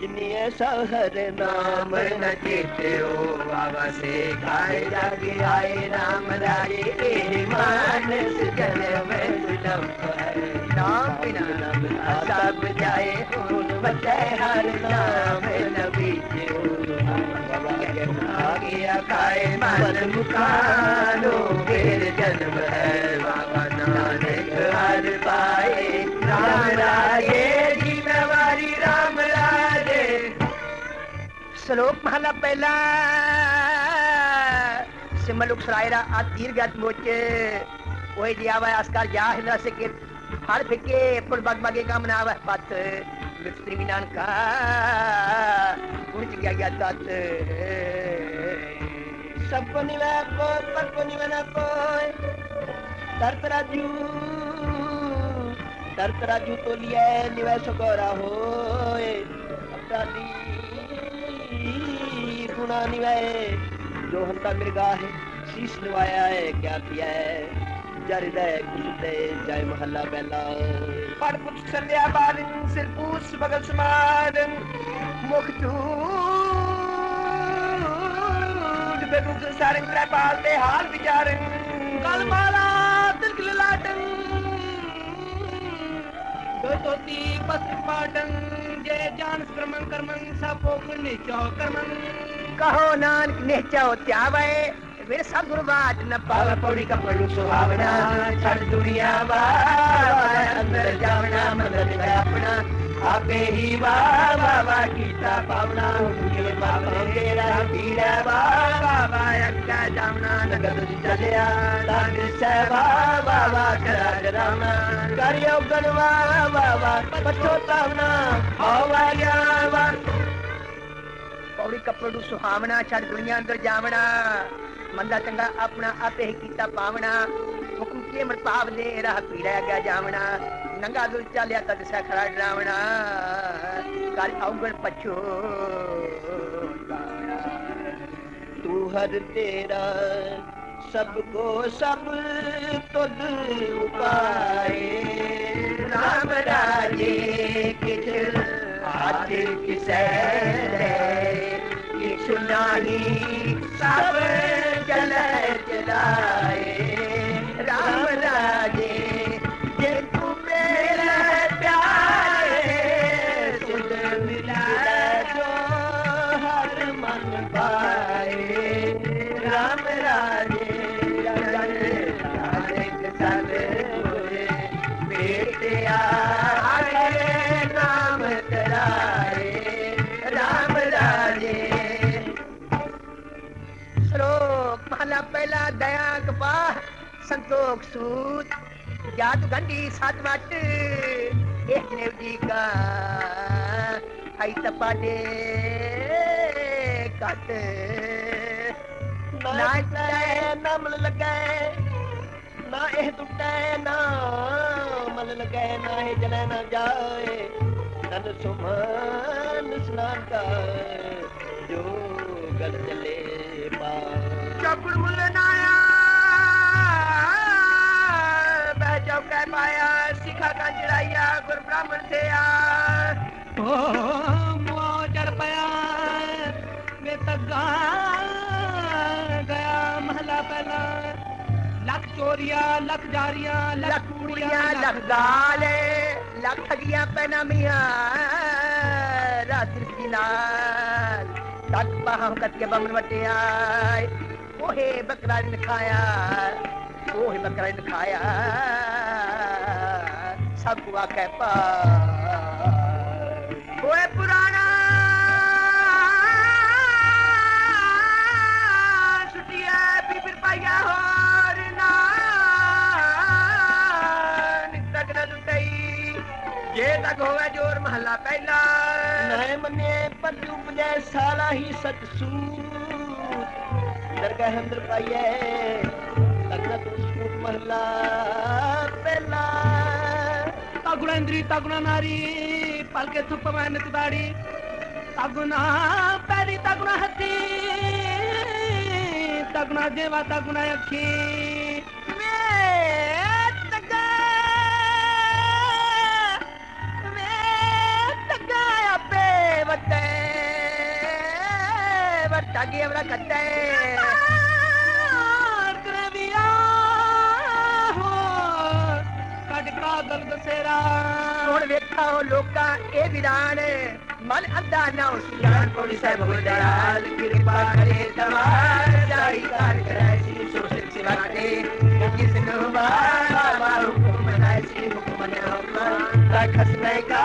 जिन्हें सहर नाम न चेत्यो बाबा से खाए जागे, आए राम तेरे मानस जन में है नाम सब जाए उन बचाए हर नाम न बीचे आगे खाए मन मुखानो फिर जन्म महला पहिला। सिमल उकसरायरा आ दीर्घात मोचे ओए दियावा अस्कार जा हिला से के हर फिके पुल बग बगे का मनावा पत मिस्त्री मिनान का। गुरज गया गया तात सपनि में को सपनि में ना कोई तरतरा जू तरतरा जू तो लिए निवेश को रहो अपराधी। गुना निवे जो हंता मिर्गा है, शीश निवाया है, क्या किया है? जरदे कुसते जय महल्ला पहला पड़ पुछ संध्या बारन सिर पूछ बगल समारन मुख चूड बेगुक सारंग त्रै पाल दे हाल विचारन। कल माला तिलक लाटन दो तोती पत्र पाटन। जय जान श्रमन कर्मन सपोक निचो कर्मन कहो, नानक, निचो, त्यावे। वीर सतगुरु बात न पाव पौड़ी कपड़ू सुहावना छड़ दुनिया बाबा, अंदर जावना, मदद है अपना। आपे ही बाबा बा कीता पावना। हुए बाबा तेरा पीड़ा बाबा अक्का जावना नगद चलिया तांग से बाबा बा करा करावना करियो गनवा बाबा पछोतावना होवा यावा। पौड़ी कपड़ू सुहावना छ दुनिया अंदर जावना। मंदा चंगा अपना आप ही किता पावना। हुक्म के मरपाव दे रहा पीड़ा गया जावना। नंगा दुल चल तद से खड़ा डरावना। कल औगल पछो तू हर तेरा सबको सब तुद उपाय राम राजे किस आदिल किसे संतोख सूत। जात गंडी सात मट एक जनेव जी का। आई तपाटे कट। ना चाहे ना मल लगाए ना एह टुटे ना मल लगाए ना हे जले ना जाए। तन सुमन स्नान का जो गल चले पा चौकुड़ मुल मुआ चढ़ पाया मैं तगा गया महला पहला। लख चोरिया लख जारिया लख कुड़िया लख गाले लख ठगिया पैना मिया रात की नाल तक पाहम कत के बमन आए ओहे बकरा ने खाया ओहे बकरा ने खाया। सब हुआ कह पा तक होवे ज़ोर महला पहला नए मने पर उपजे साला ही सतसू दरगाह अंदर पाइए तगना तो सूट महला पहला तगुणा इंद्री तगुणा नारी, पलके थुप मेहनत दाड़ी तगुणा पैरी तगुणा हथी तगुणा जेवा तगुणा अखी। ಡ್ರೈವರ್ ತಾಗಿ ಅವರ ಕತ್ತೆ छोड़ वेखा हो लोका ए विधान। मन अद्दा ना उस ज्ञान को सब दयाल कृपा करे तमार जाई तार कराए श्री शोषित सिवाते किस नुबा बाबा हुकुम बनाए श्री हुकुम ने हुकुम का खसने का